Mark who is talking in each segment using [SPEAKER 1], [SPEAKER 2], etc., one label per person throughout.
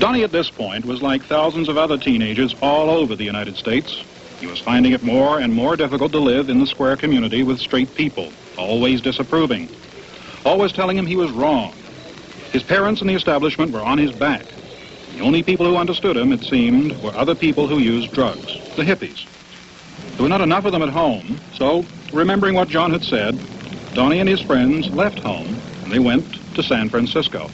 [SPEAKER 1] Donnie at this point was like thousands of other teenagers all over the United States. He was finding it more and more difficult to live in the square community with straight people, always disapproving, always telling him he was wrong. His parents and the establishment were on his back. The only people who understood him, it seemed, were other people who used drugs, the hippies. There were not enough of them at home, so, remembering what John had said, Donnie and his friends left home and they went to San Francisco.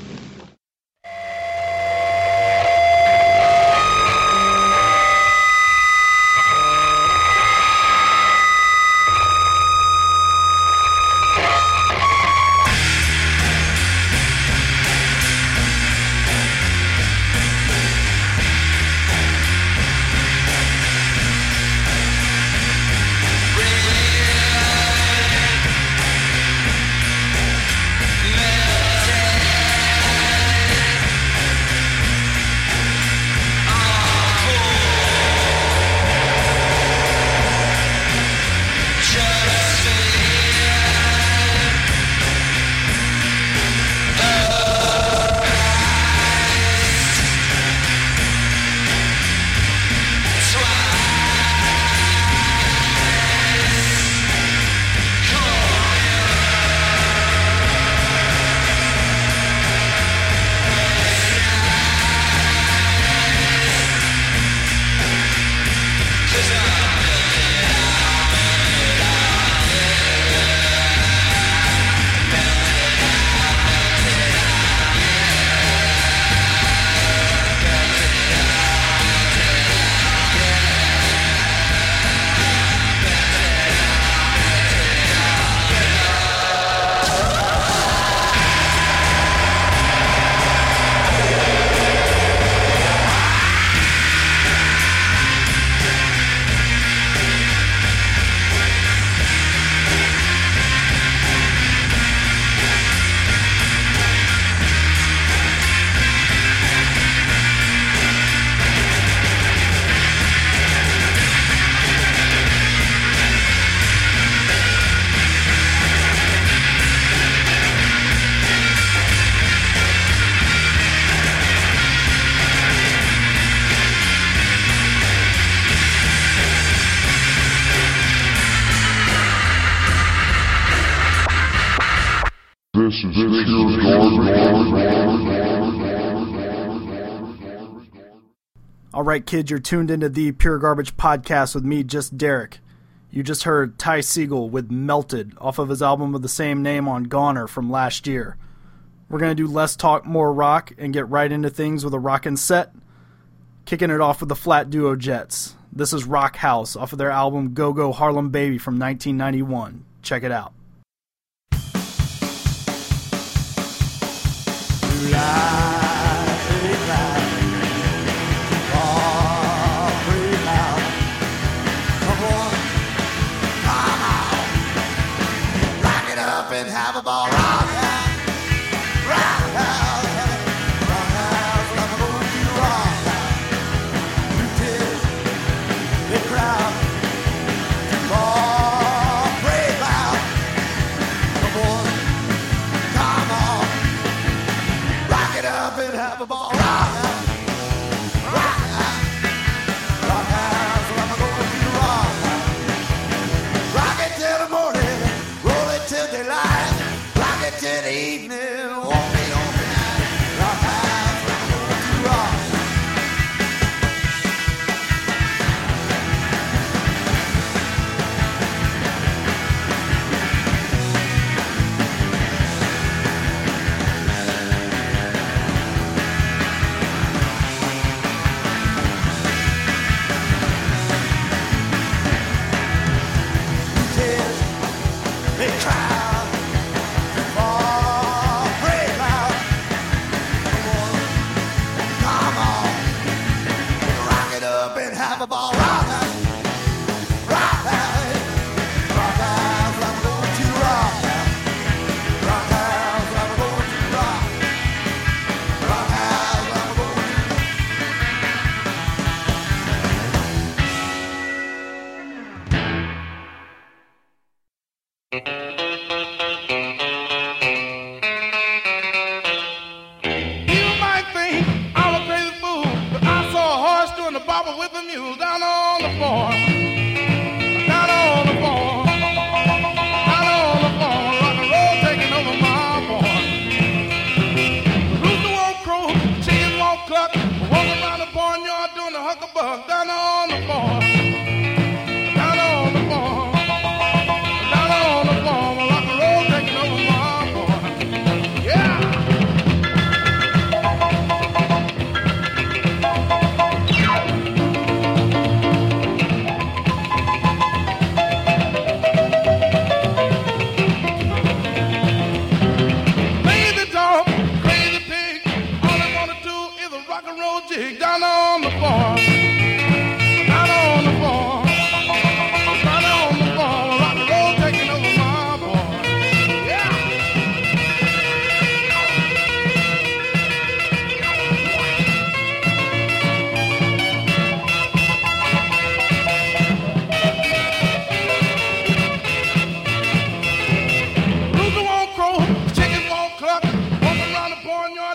[SPEAKER 2] Right, kids, you're tuned into the Pure Garbage podcast with me, just Derek. You just heard Ty Segall with Melted off of his album of the same name on Goner from last year. We're going to do less talk, more rock, and get right into things with a rockin' set. Kicking it off with the Flat Duo Jets. This is Rock House off of their album Go Go Harlem Baby from 1991. Check it out.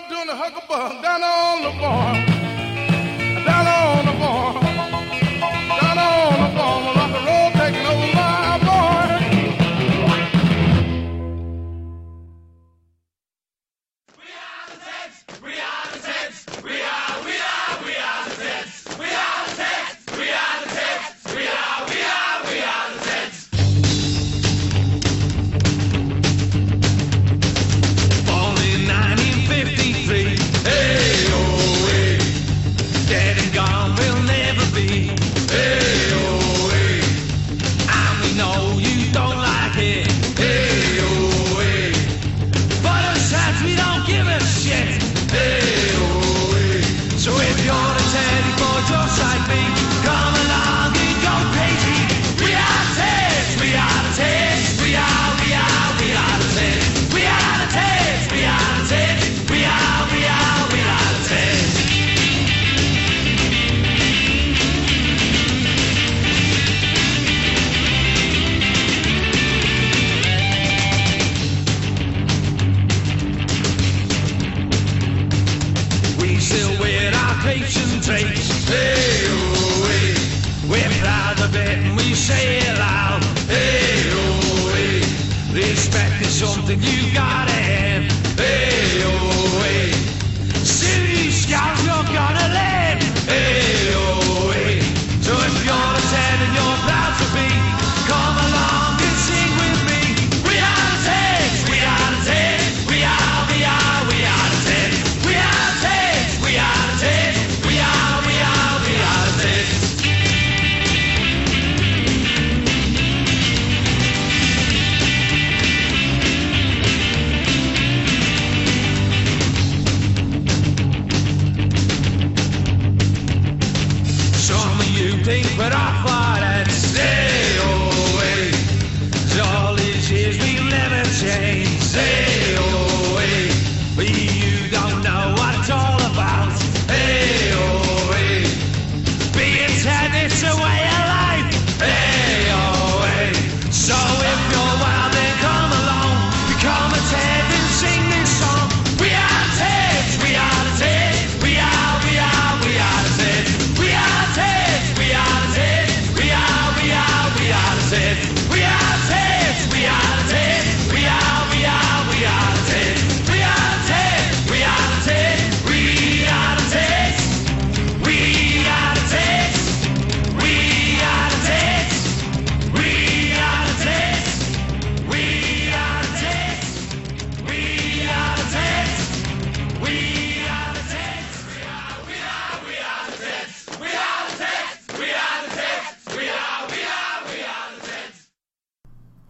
[SPEAKER 3] doing the huckabug down on the bar.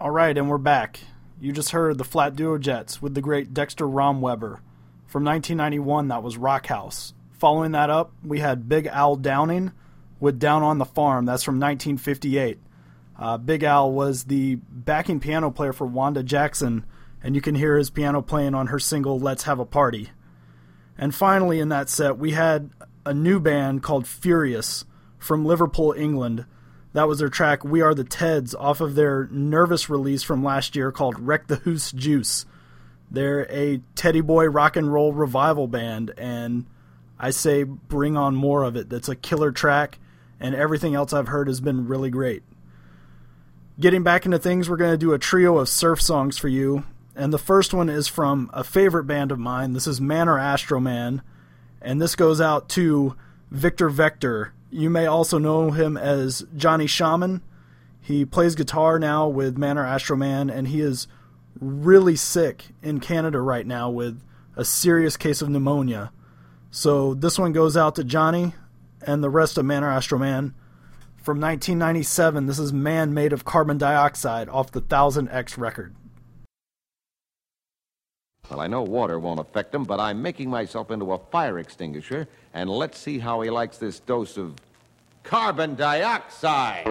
[SPEAKER 3] All
[SPEAKER 4] right, and we're back. You just heard the Flat Duo Jets with the great Dexter Romweber. From 1991, that was Rock House. Following that up, we had Big Al Downing with Down on the Farm. That's from 1958. Uh, Big Al was the backing piano player for Wanda Jackson, and you can hear his piano playing on her single Let's Have a Party. And finally, in that set, we had a new band called Furious from Liverpool, England that was their track We Are the Teds off of their Nervous release from last year called Wreck the Hoose Juice. They're a Teddy Boy rock and roll revival band, and I say bring on more of it. That's a killer track, and everything else I've heard has been really great. Getting back into things, we're going to do a trio of surf songs for you, and the first one is from a favorite band of mine. This is Man or Astro Man, and this goes out to Victor Vector you may also know him as Johnny Shaman. He plays guitar now with Man or Astro Man, and he is really sick in Canada right now with a serious case of pneumonia. So this one goes out to Johnny and the rest of Man or Astro Man. From 1997, this is Man Made of Carbon Dioxide off the 1000X record.
[SPEAKER 5] Well, I know water won't affect him, but I'm making myself into a fire extinguisher, and let's see how he likes this dose of carbon dioxide.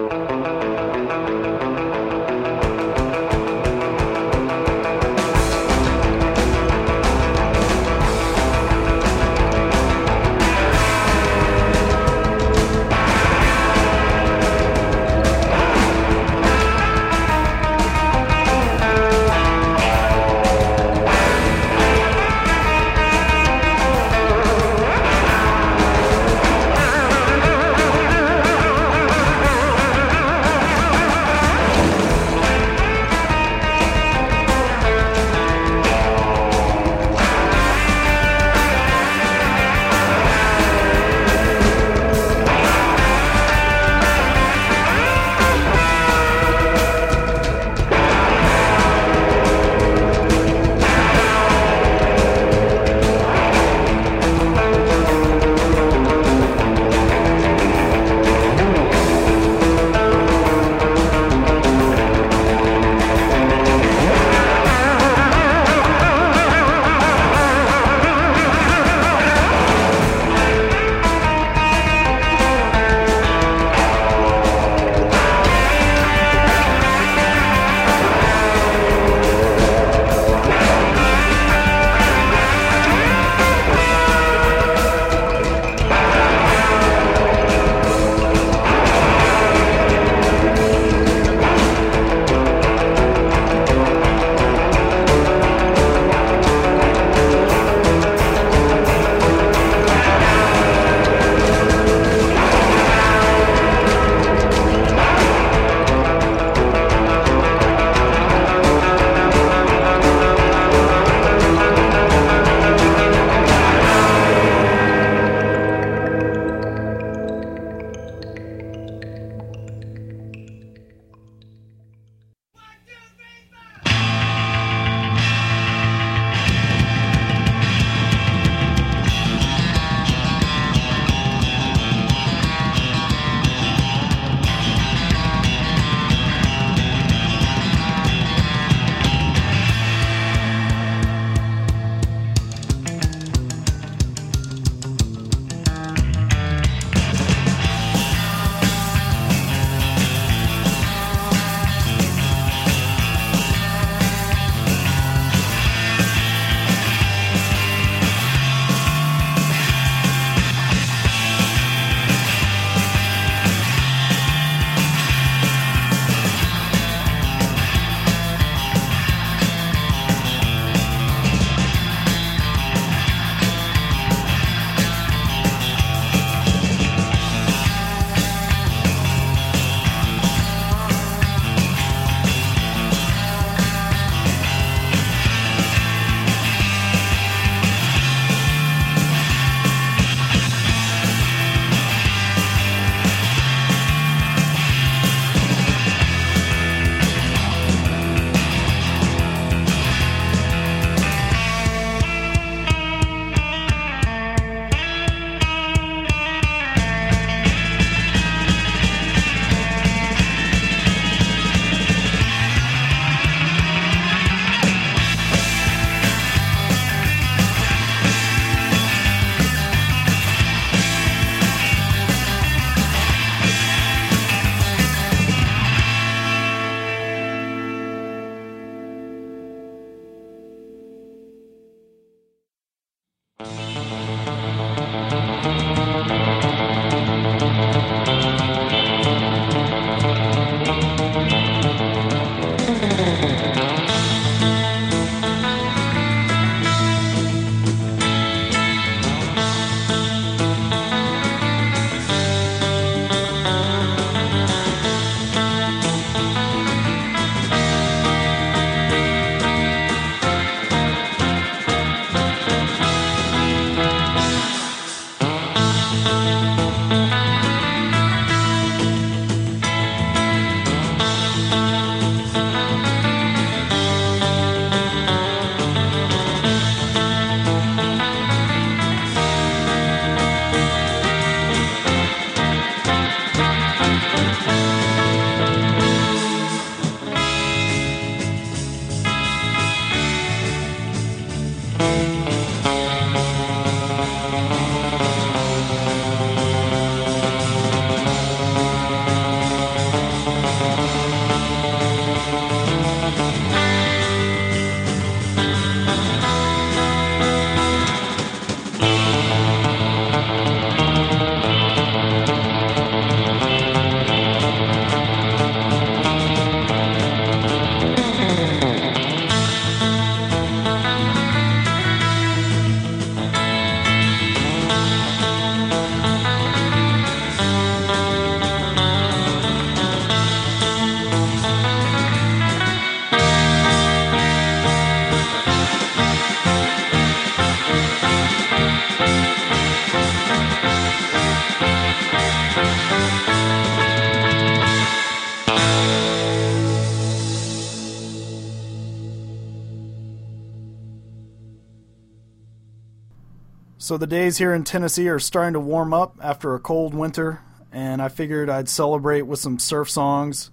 [SPEAKER 4] So the days here in Tennessee are starting to warm up after a cold winter, and I figured I'd celebrate with some surf songs.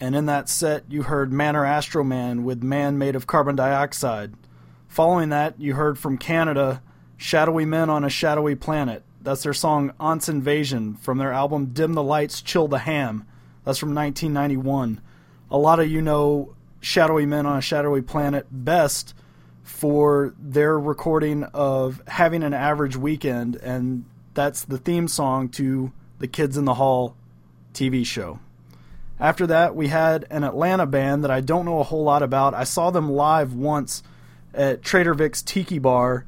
[SPEAKER 4] And in that set, you heard Man or Astro Man with Man Made of Carbon Dioxide. Following that, you heard from Canada Shadowy Men on a Shadowy Planet. That's their song Aunt's Invasion from their album Dim the Lights, Chill the Ham. That's from 1991. A lot of you know Shadowy Men on a Shadowy Planet best for their recording of Having an Average Weekend, and that's the theme song to the Kids in the Hall TV show. After that, we had an Atlanta band that I don't know a whole lot about. I saw them live once at Trader Vic's Tiki Bar.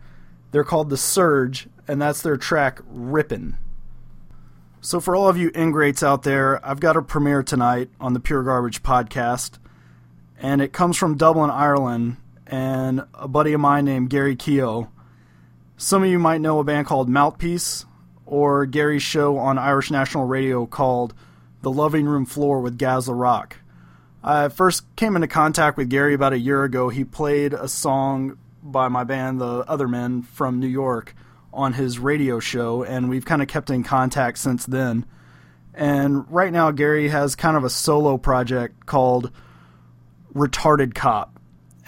[SPEAKER 4] They're called The Surge, and that's their track Rippin'. So, for all of you ingrates out there, I've got a premiere tonight on the Pure Garbage podcast, and it comes from Dublin, Ireland, and a buddy of mine named Gary Keogh. Some of you might know a band called Mouthpiece, or Gary's show on Irish National Radio called The Loving Room Floor with Gaz Rock. I first came into contact with Gary about a year ago. He played a song by my band, The Other Men from New York, on his radio show, and we've kind of kept in contact since then. And right now, Gary has kind of a solo project called Retarded Cop.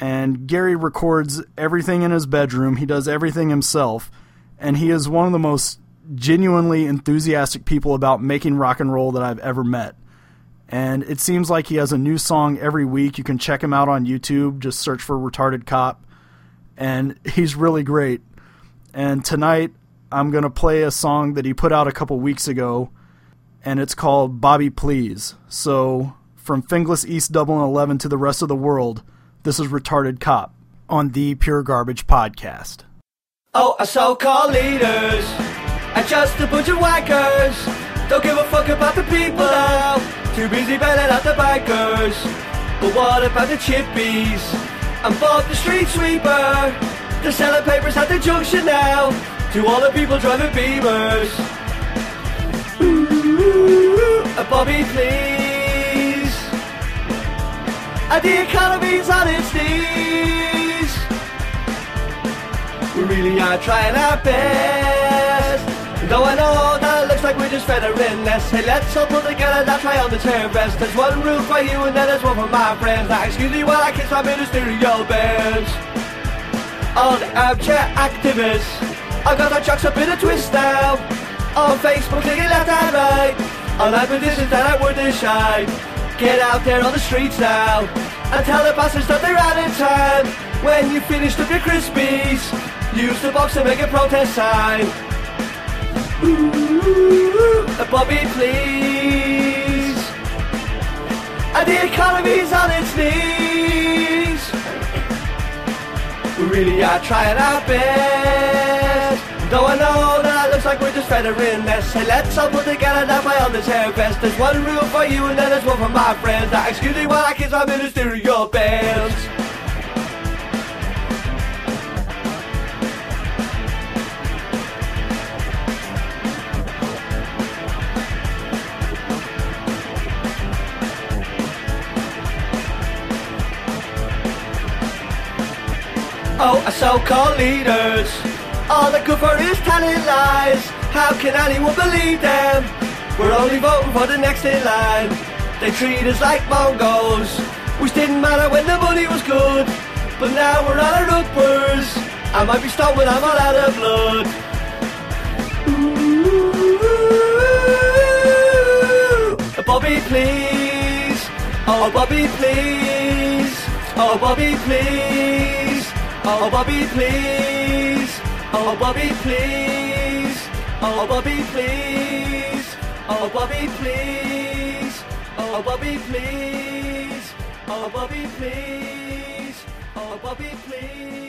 [SPEAKER 4] And Gary records everything in his bedroom, he does everything himself, and he is one of the most genuinely enthusiastic people about making rock and roll that I've ever met. And it seems like he has a new song every week. You can check him out on YouTube, just search for Retarded Cop. And he's really great. And tonight, I'm going to play a song that he put out a couple weeks ago, and it's called Bobby Please. So, from Finglas East Dublin 11 to the rest of the world, this is Retarded Cop on the Pure Garbage Podcast.
[SPEAKER 6] Oh, our so-called leaders are just a bunch of wankers. Don't give a fuck about the people now. Too busy bailing out the bankers. But what about the chippies? And Bob the street sweeper. They're selling papers at the junction now. To all the people driving beamers. Ooh, a Bobby, please. And the economy's on its knees. We really are trying our best. Though I know that looks like we're just feathering nests. Hey, let's all pull together, that's why on the best. There's one room for you and then there's one for my friends. Now excuse me while I kiss my ministerial bands. On armchair activists. I got our chucks up in a twist now. On Facebook, taking left and right. On advertisements that I wouldn't shine. Get out there on the streets now. And tell the bastards that they're out of time. When you finished up your Krispies, use the box to make a protest sign. Ooh, Bobby, please. And the economy's on its knees. We really are trying our best. Though I know like we're just feathering nests. Hey, let's all put together that way on this hair vest. There's one rule for you and then there's one for my friends. Now excuse me while I kiss my ministerial bands. Oh, so-called leaders. All they're good for is telling lies. How can anyone believe them? We're only voting for the next in line. They treat us like Mongols, which didn't matter when the money was good. But now we're on our uppers. I might be stoned when I'm all out of blood. Ooh, Bobby, please. Oh, Bobby, please. Oh, Bobby, please. Oh, Bobby, please. Oh, Bobby, please. Oh, Bobby, please. Oh, Bobby, please. Oh, Bobby, please. Oh, Bobby, please. Oh, Bobby, please.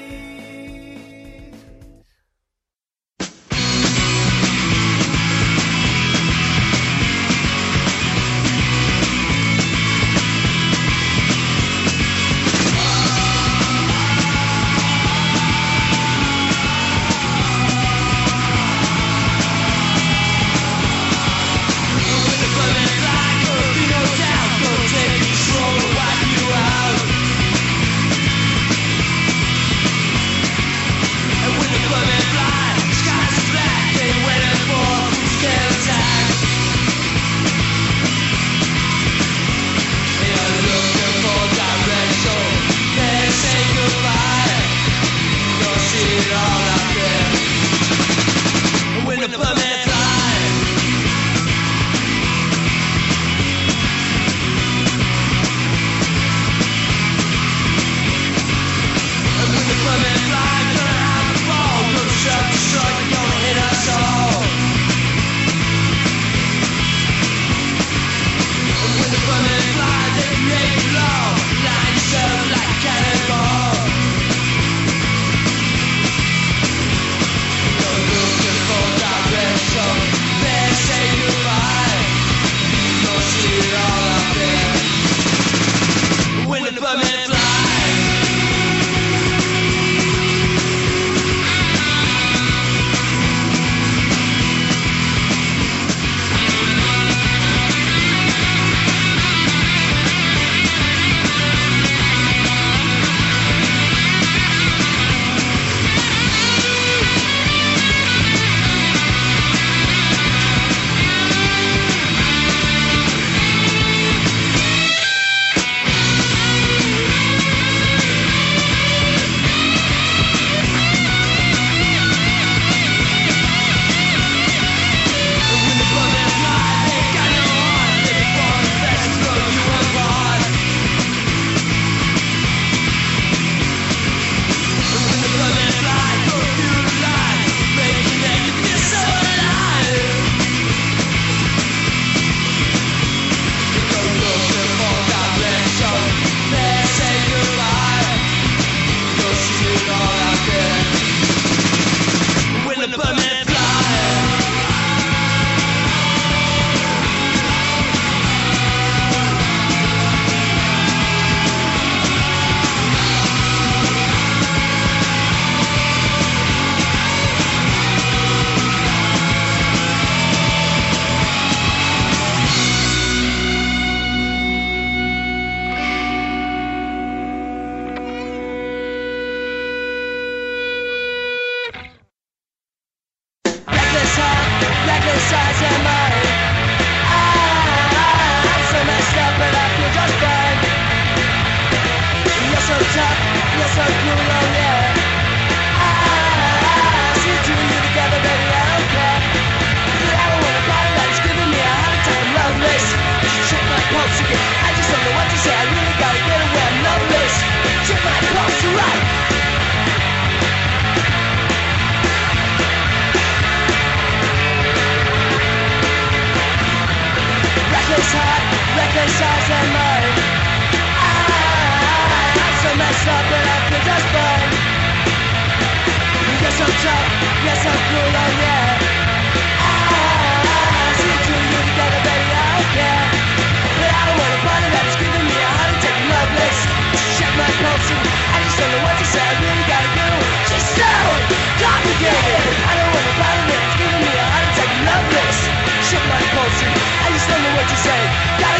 [SPEAKER 7] say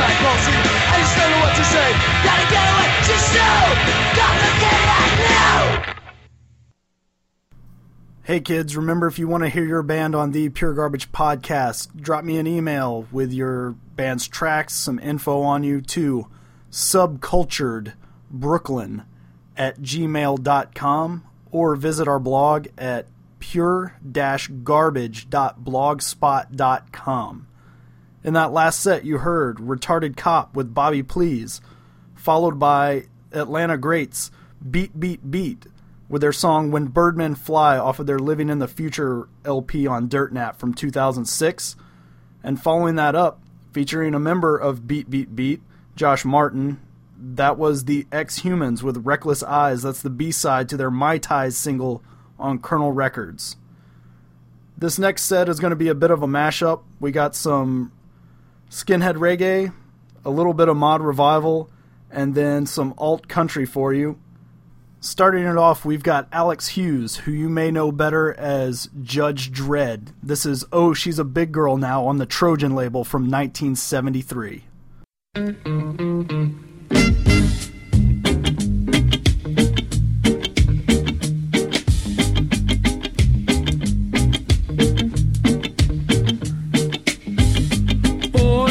[SPEAKER 7] My pulse, I just don't know what to say. Gotta get away, now.
[SPEAKER 4] Hey kids, remember if you want to hear your band on the Pure Garbage podcast, drop me an email with your band's tracks, some info on you too. Subcultured Brooklyn at gmail.com or visit our blog at pure-garbage.blogspot.com. In that last set, you heard Retarded Cop with Bobby Please, followed by Atlanta Greats Beat Beat Beat with their song When Birdmen Fly off of their Living in the Future LP on Dirt Nap from 2006. And following that up, featuring a member of Beat Beat Beat, Josh Martin, that was the X Humans with Reckless Eyes. That's the B side to their My Ties single on Colonel Records. This next set is going to be a bit of a mashup. We got some skinhead reggae, a little bit of mod revival, and then some alt country for you. Starting it off, we've got Alex Hughes, who you may know better as Judge Dread. This is Oh, She's a Big Girl Now on the Trojan label from 1973.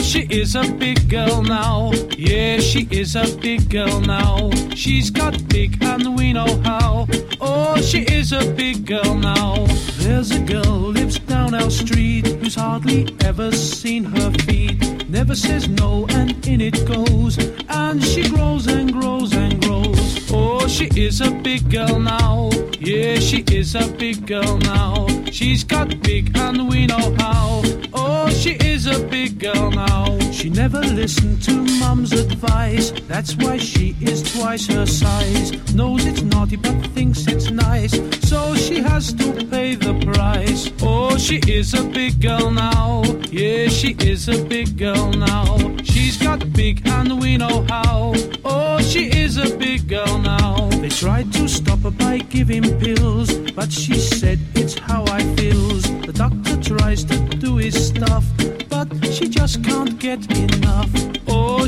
[SPEAKER 8] She is a big girl now. Yeah, she is a big girl now. She's got big and we know how. Oh, she is a big girl now. There's a girl who lives down our street who's hardly ever seen her feet. Never says no and in it goes. And she grows and grows and grows. Oh, she is a big girl now. Yeah, she is a big girl now. She's got big and we know how. Oh, she is a big girl now. She never listened to mum's advice. That's why she is twice her size. Knows it's naughty but thinks it's nice. So she has to pay the price. Oh, she is a big girl now. Yeah, she is a big girl now. She's got big and we know how. Oh, she is a big girl now. They tried to stop her by giving pills, but she said it's how I feels. The doctor tries to do his stuff, but she just can't get enough.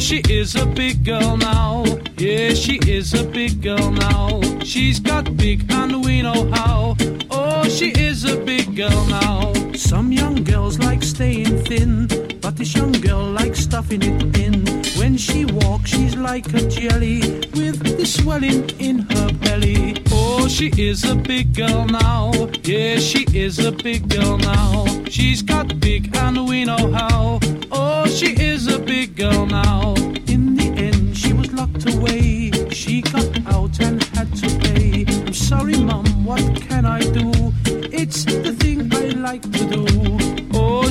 [SPEAKER 8] She is a big girl now. Yeah, she is a big girl now. She's got big and we know how. Oh, she is a big girl now. Some young girls like staying thin, but this young girl likes stuffing it in. When she walks, she's like a jelly with the swelling in her belly. She is a big girl now. Yeah, she is a big girl now. She's got big and we know how. Oh, she is a big girl now. In the end, she was locked away. She got out and had to pay. I'm sorry, mum, what can I do? It's the thing I like to do.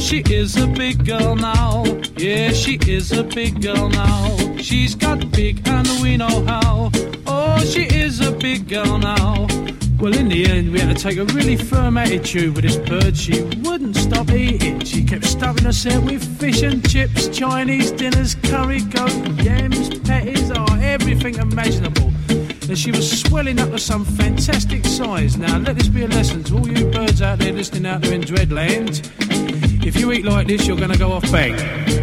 [SPEAKER 8] Oh, she is a big girl now. Yeah, she is a big girl now. She's got big and we know how. Oh, she is a big girl now. Well, in the end, we had to take a really firm attitude with this bird. She wouldn't stop eating. She kept stuffing herself with fish and chips, Chinese dinners, curry goat, yams, patties, or everything imaginable. And she was swelling up to some fantastic size. Now, let this be a lesson to all you birds out there listening out there in Dreadland. If you eat like this, you're to go off bang.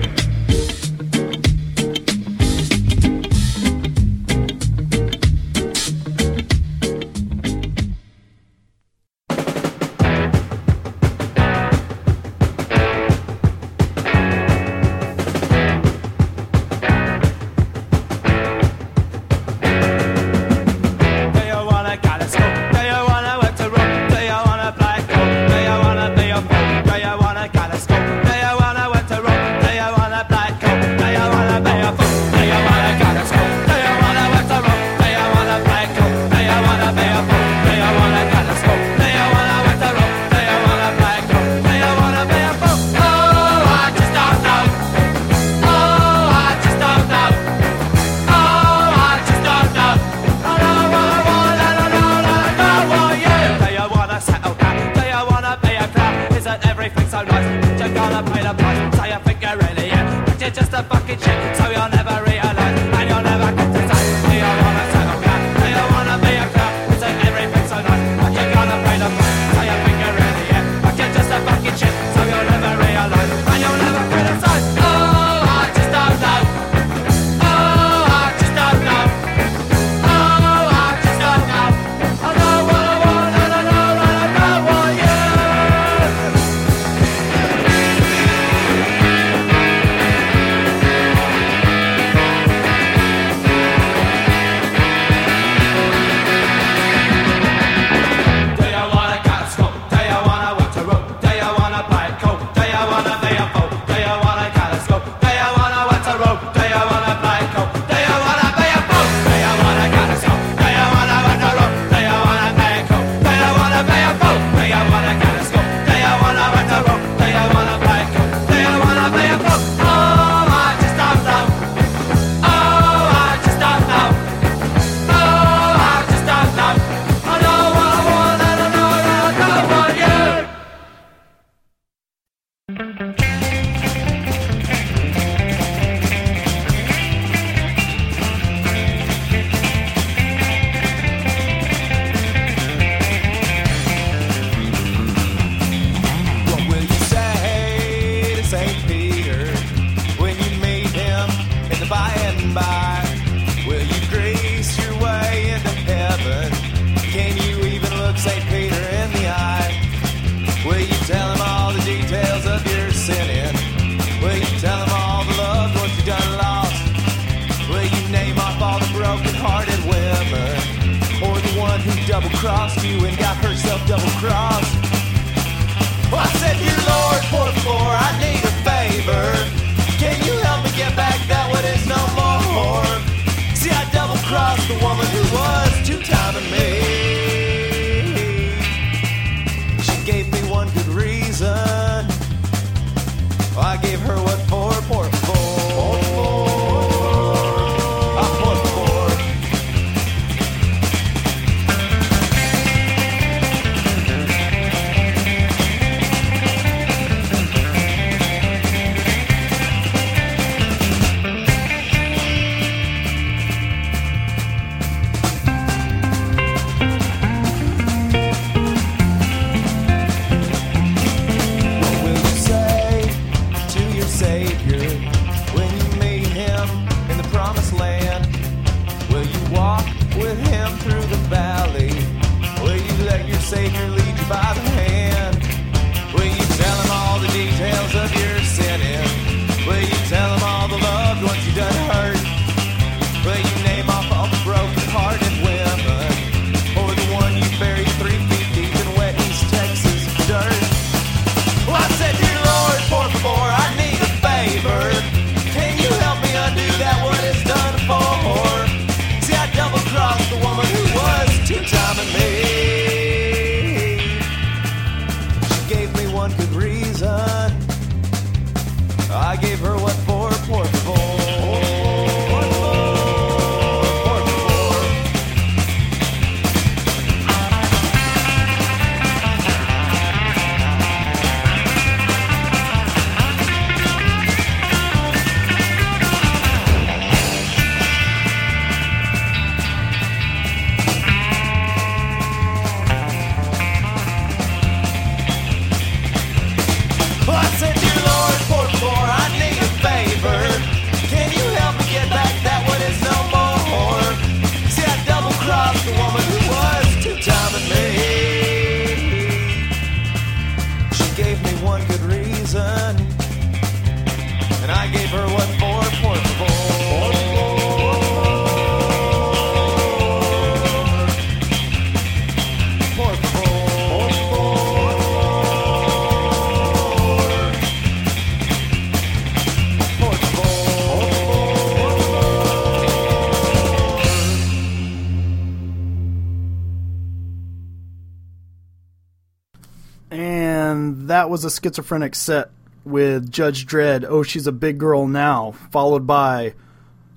[SPEAKER 6] that
[SPEAKER 4] was a
[SPEAKER 9] schizophrenic set with Judge Dread, Oh She's a Big Girl Now, followed by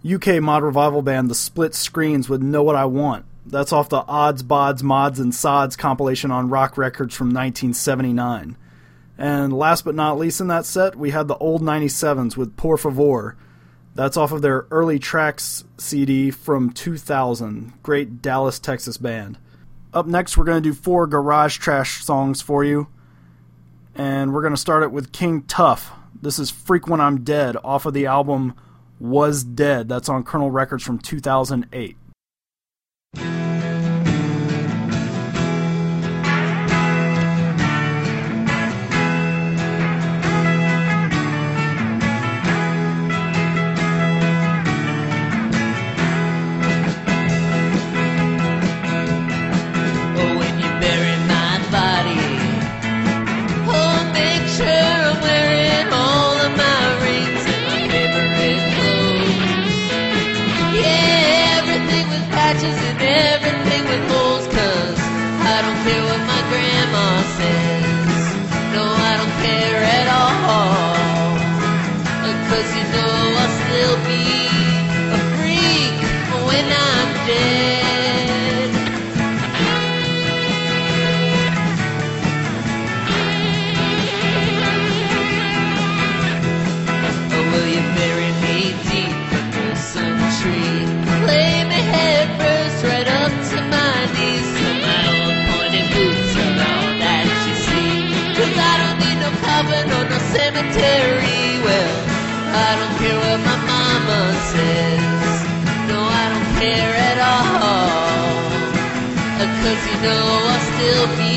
[SPEAKER 9] UK mod revival band The Split Screens with Know What I Want. That's off the Odds, Bods, Mods, and Sods compilation on Rok Records from 1979. And last but not least in that set, we had the old 97s with Por Favor. That's off of their early tracks CD from 2000, great Dallas, Texas band. Up next, we're going to do four garage trash songs for you and we're going to start it with King Tuff. This is Freak When I'm Dead off of the album Was Dead. That's on Colonel Records from 2008.
[SPEAKER 10] know I still
[SPEAKER 9] feel.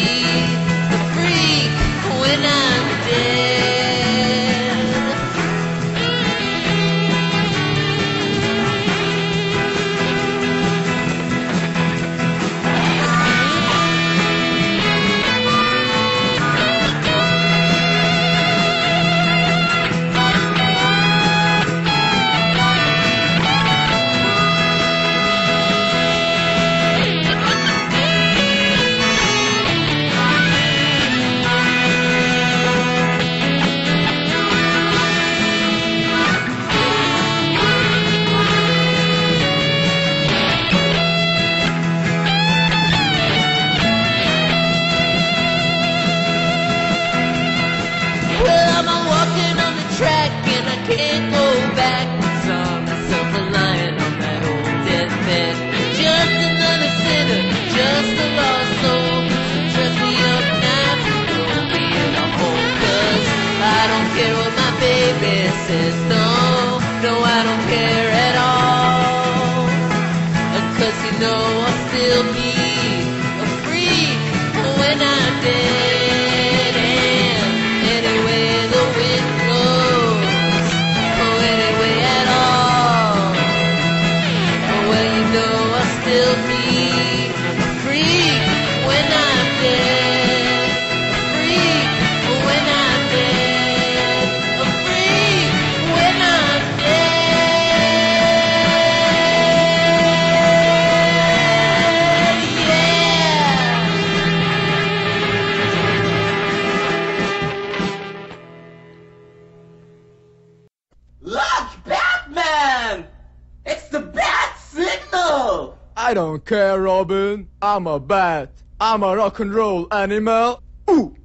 [SPEAKER 9] I don't care, Robin. I'm a bat. I'm a rock and roll animal. Ooh!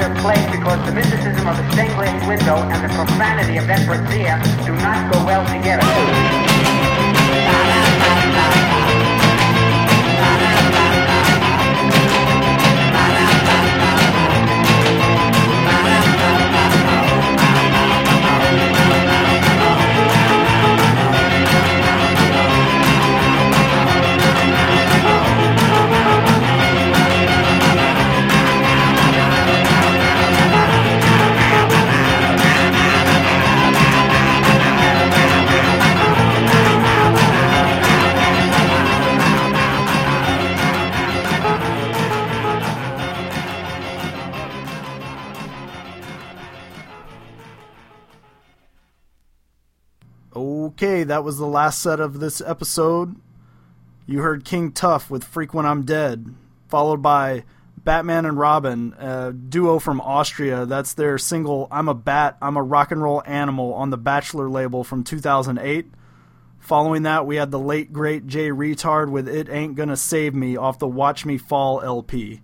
[SPEAKER 11] took place because the
[SPEAKER 12] mysticism of the stained glass window and
[SPEAKER 13] the profanity of that brassiere do not go well together.
[SPEAKER 4] That was the last set of this episode. You heard King Tuff with Freak When I'm Dead, followed by Batman and Robin, a duo from Austria. That's their single I'm a Bat, I'm a Rock and Roll Animal on the Bachelor label from 2008. Following that, we had the late great Jay Reatard with It Ain't Gonna Save Me off the Watch Me Fall LP.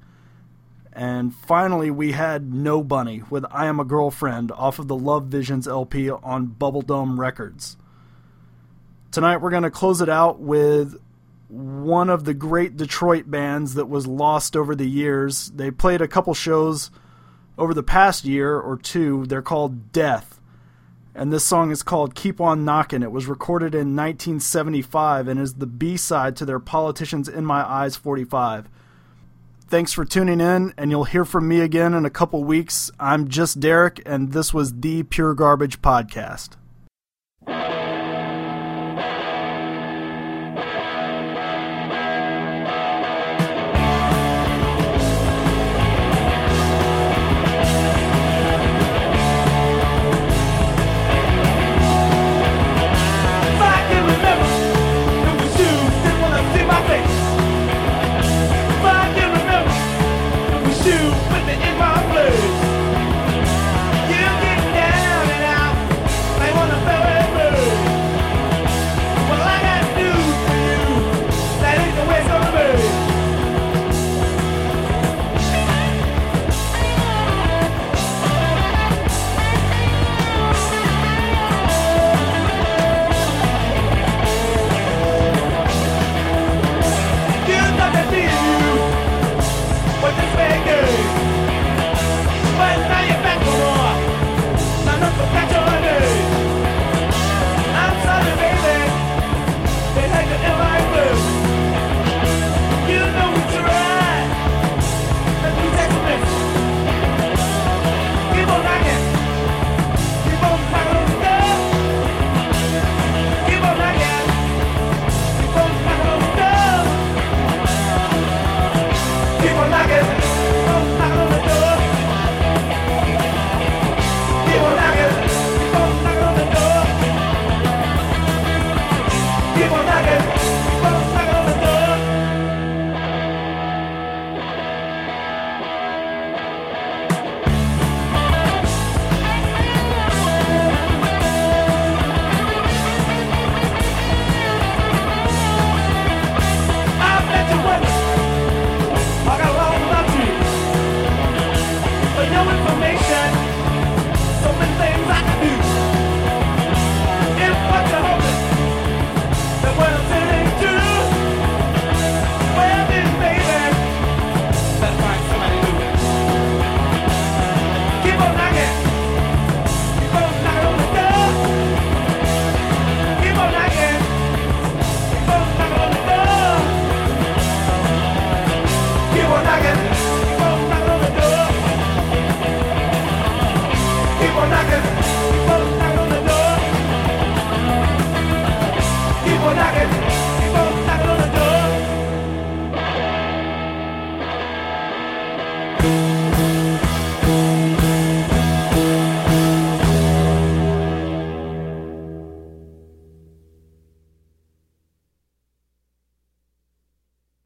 [SPEAKER 4] And finally, we had Nobunny with I Am a Girlfriend off of the Love Visions LP on Bubbledome Records. Tonight, we're going to close it out with one of the great Detroit bands that was lost over the years. They played a couple shows over the past year or two. They're called Death. And this song is called Keep On Knockin'. It was recorded in 1975 and is the B side to their Politicians in My Eyes 45. Thanks for tuning in, and you'll hear from me again in a couple weeks. I'm just Derek, and this was the Pure Garbage Podcast.